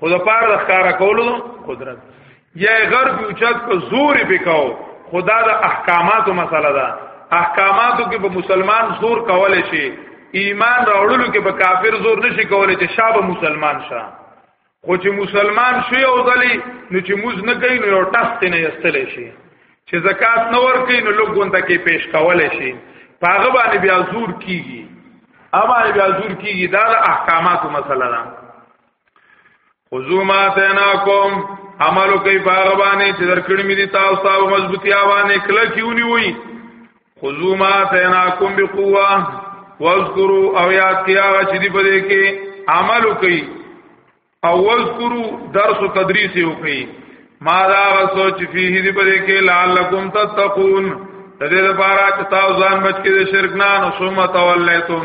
خو د پاره د ښکارا کولو قدرت یا غر په اوچت کو زور به کو خدا د احکاماتو مسله ده احکاماتو کې په مسلمان زور کول شي ایمان راوړلو کې په کافر زور نشي کولای چې شابه مسلمان شه خو چې مسلمان شي او ځلی نو چې موز نه کوي نو یو ټاست نه یستل شي چې زکات نه ور کوي نو لوګون ته کې پیش کول شي پاغه باندې بیا زور کیږي اما بیا زور کیږي دا احکاماتو مسله ده خذو ما تناکم عملو کوي باغ باندې چې درکړې مې دي تاسو ته مضبوطی باندې کله کیونی وي خذو ما تناکم بقوه واذکروا او یاد کیا چې دې بده کې عملو کوي او واذکروا درس او تدریس یو کوي ما دا سوچ فيه دې بده کې لعلکم تتقون د دې لپاره چې تاسو ځان بچ کې د شرک نه نو ثم تولیتم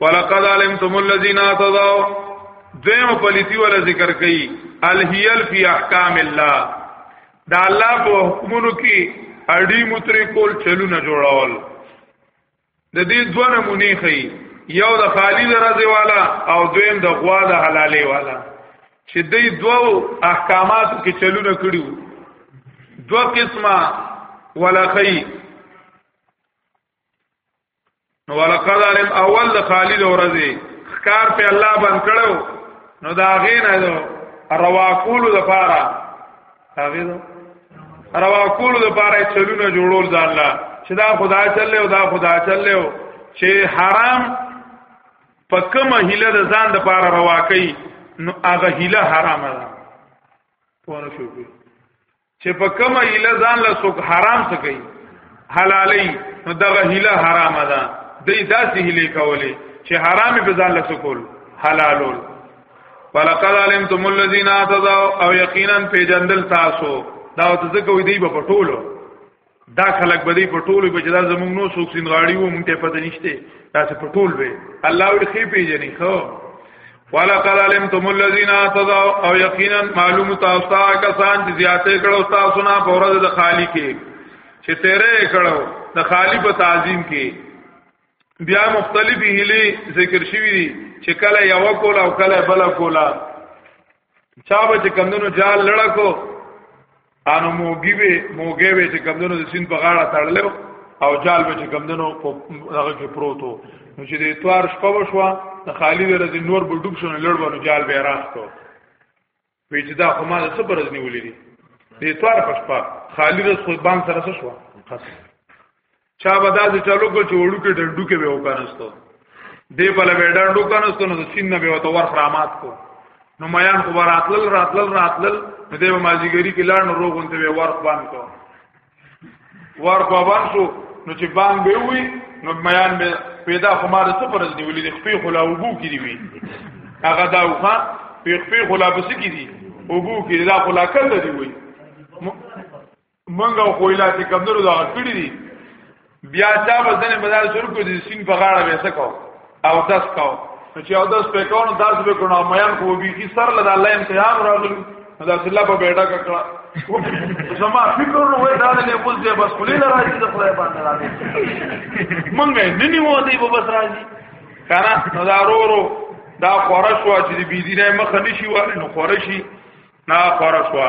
ولقد علمتم الذين اعتدوا دیم پلیتی ولا ذکر کئ الهیل فی احکام الله دا الله په حکمونو کې اړی متری کول چلونه جوړول د دې دوه نمونه خي یو د خالی درځي والا او دویم د غوا د حلالې والا چې دې دوه احکامات کې چلونه کړیو دوه قسمه ولا خي نو ولقد علم اول د خالد ورځي خکار په الله بند کړو نو دا غینه نو روا کول د پاره هغه نو روا کول د پاره چلونه جوړول ځان لا چې دا خدا چلې او دا خدا چلې او چې حرام په کومه هله د ځان د پاره روا کوي نو هغه هله حرامه ده پوه شو چې په کومه هله ځان له څوک حرام څه کوي حلالي نو دغه هله حرام ده دې داسې هله کولې چې حرام په ځان له څوک حلالول ولقد علمتم الذين اعتدوا او یقینا پیجندل تاسو دا ځکه وې دی په ټولو دا خلک به دې په ټولو به جدا زمونږ نو څوک سین غاړي وو مونږ ته پته نشته دا څه په ټول به الله ور خې پیژنې خو والا قال علمتم الذين اعتذوا او یقینا معلوم تاسو ته کسان چې زیاتې کړو تاسو نه فورز د خالی کې چې تیرې کړو د خالی په تعظیم کې بیا مختلفې هلي ذکر شوی دي چې کله یو کولا او کله بل کولا چا به چې کمدنو جال لړه کو انو موګي به موګي به چې کمدنو د سین په غاړه تړلو او جال به چې کمدنو په هغه کې پروتو نو چې د اتوار شپه وشوه د خالی ورځې نور به ډوب شونه لړ ونه جال به راستو وی چې دا خو ما څه پرځ نیولې دي د اتوار په شپه خالی ورځ خو بان سره څه شو چا به دا چې چلو کو چې وړو کې ډډو کې به وکړنستو دی په لبه ډډو کنستو نو سین نه به وته ور فرامات کو نو میان خو راتلل راتلل راتلل نو دی په مازیګری کې لاړ نو روغون ته ور باندې کو ور په باندې شو نو چې بانګ به وي نو میان به پیدا خو مار څه پرځ دی ولې خپې خلا وبو کې دی وی هغه دا وخا په خپې خلا بس کې دی وبو کې دا خلا کله دی وی منګه خو اله چې کمنو دا کړی دي بیا چا بدن بدل شروع کو دي سین په غاړه وېسه کو او داس کو چې او داس په کونو داس به کو نو مېان خو به کی سر لدا الله امتحان راغلی دا الله په بیٹا کړه زما فکر نو وای دا له بوز دی بس خلی راځي د خدای باندې راځي منګه ننی وو دی بس راځي کارا نو دا رو رو دا خورش وا چې بيدینه مخ نشي وای نو خورشي نا خورش وا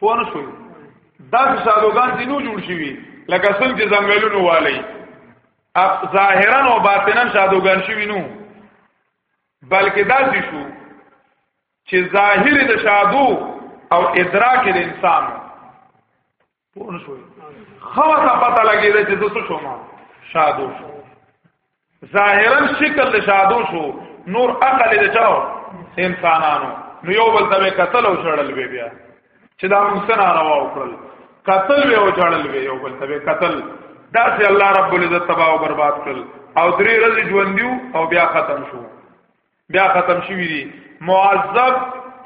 پوه نه شوي دا سادوګان دي نو جوړ شوي لکه څنګه چې زنګلونو والی ظاهرا او باطنا سادوګان شوي نو بلکې دا دي شو چې ظاهر د شادو او ادراک د انسان پوه شو خو ته پته لګیږي چې دوی شو ما شادو شو ظاهرا شکل د شادو شو نور عقل د چاو انسانانو نو یو بل ته قتل او شړل به بیا چې دا موږ سره راو کړل قتل به او شړل به یو بل ته قتل دا چې الله رب العزت تباہ او برباد کړل او درې ورځې ژوندیو او بیا ختم شو بیا ختم شوی دی معذب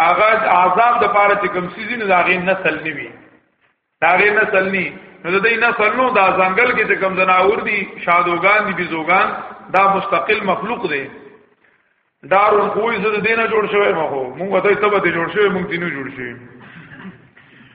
هغه عذاب د پاره چې کوم سيزي نه داغه نسل نیوي داغه نسل ني نو د دې نسل نو دا ځنګل کې چې کوم زناور دي شادوغان دي بيزوغان دا مستقل مخلوق دی دارون کوی زده دینه جوړ شوی مخو مونږ ته ته به جوړ شوی مونږ تینو جوړ شوی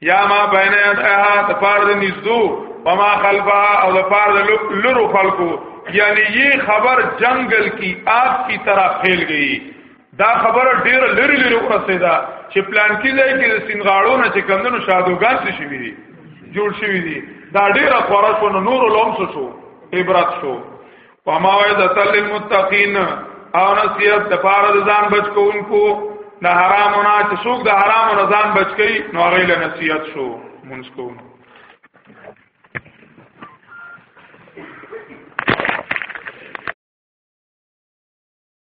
یا ما بین یدها د پاره د نږدو و ما خلفها او د پاره د لرو خلقو یعنی یہ خبر جنگل کی آگ کی طرح پھیل گئی دا خبر ډیر لری لری ورسېدا چې پلان کې ځای کې د سنغاړو نه چې کمندونو شادوګان څه شي دي جوړ شي دي دا ډیره خورا شو نور لوم شو عبرت شو پماوید اصل للمتقین او نصیحت د پاره د ځان بچ کوونکو د حرامو نه چې څوک د حرامو نه ځان بچ کړي نو هغه له نصیحت شو مونږ کوو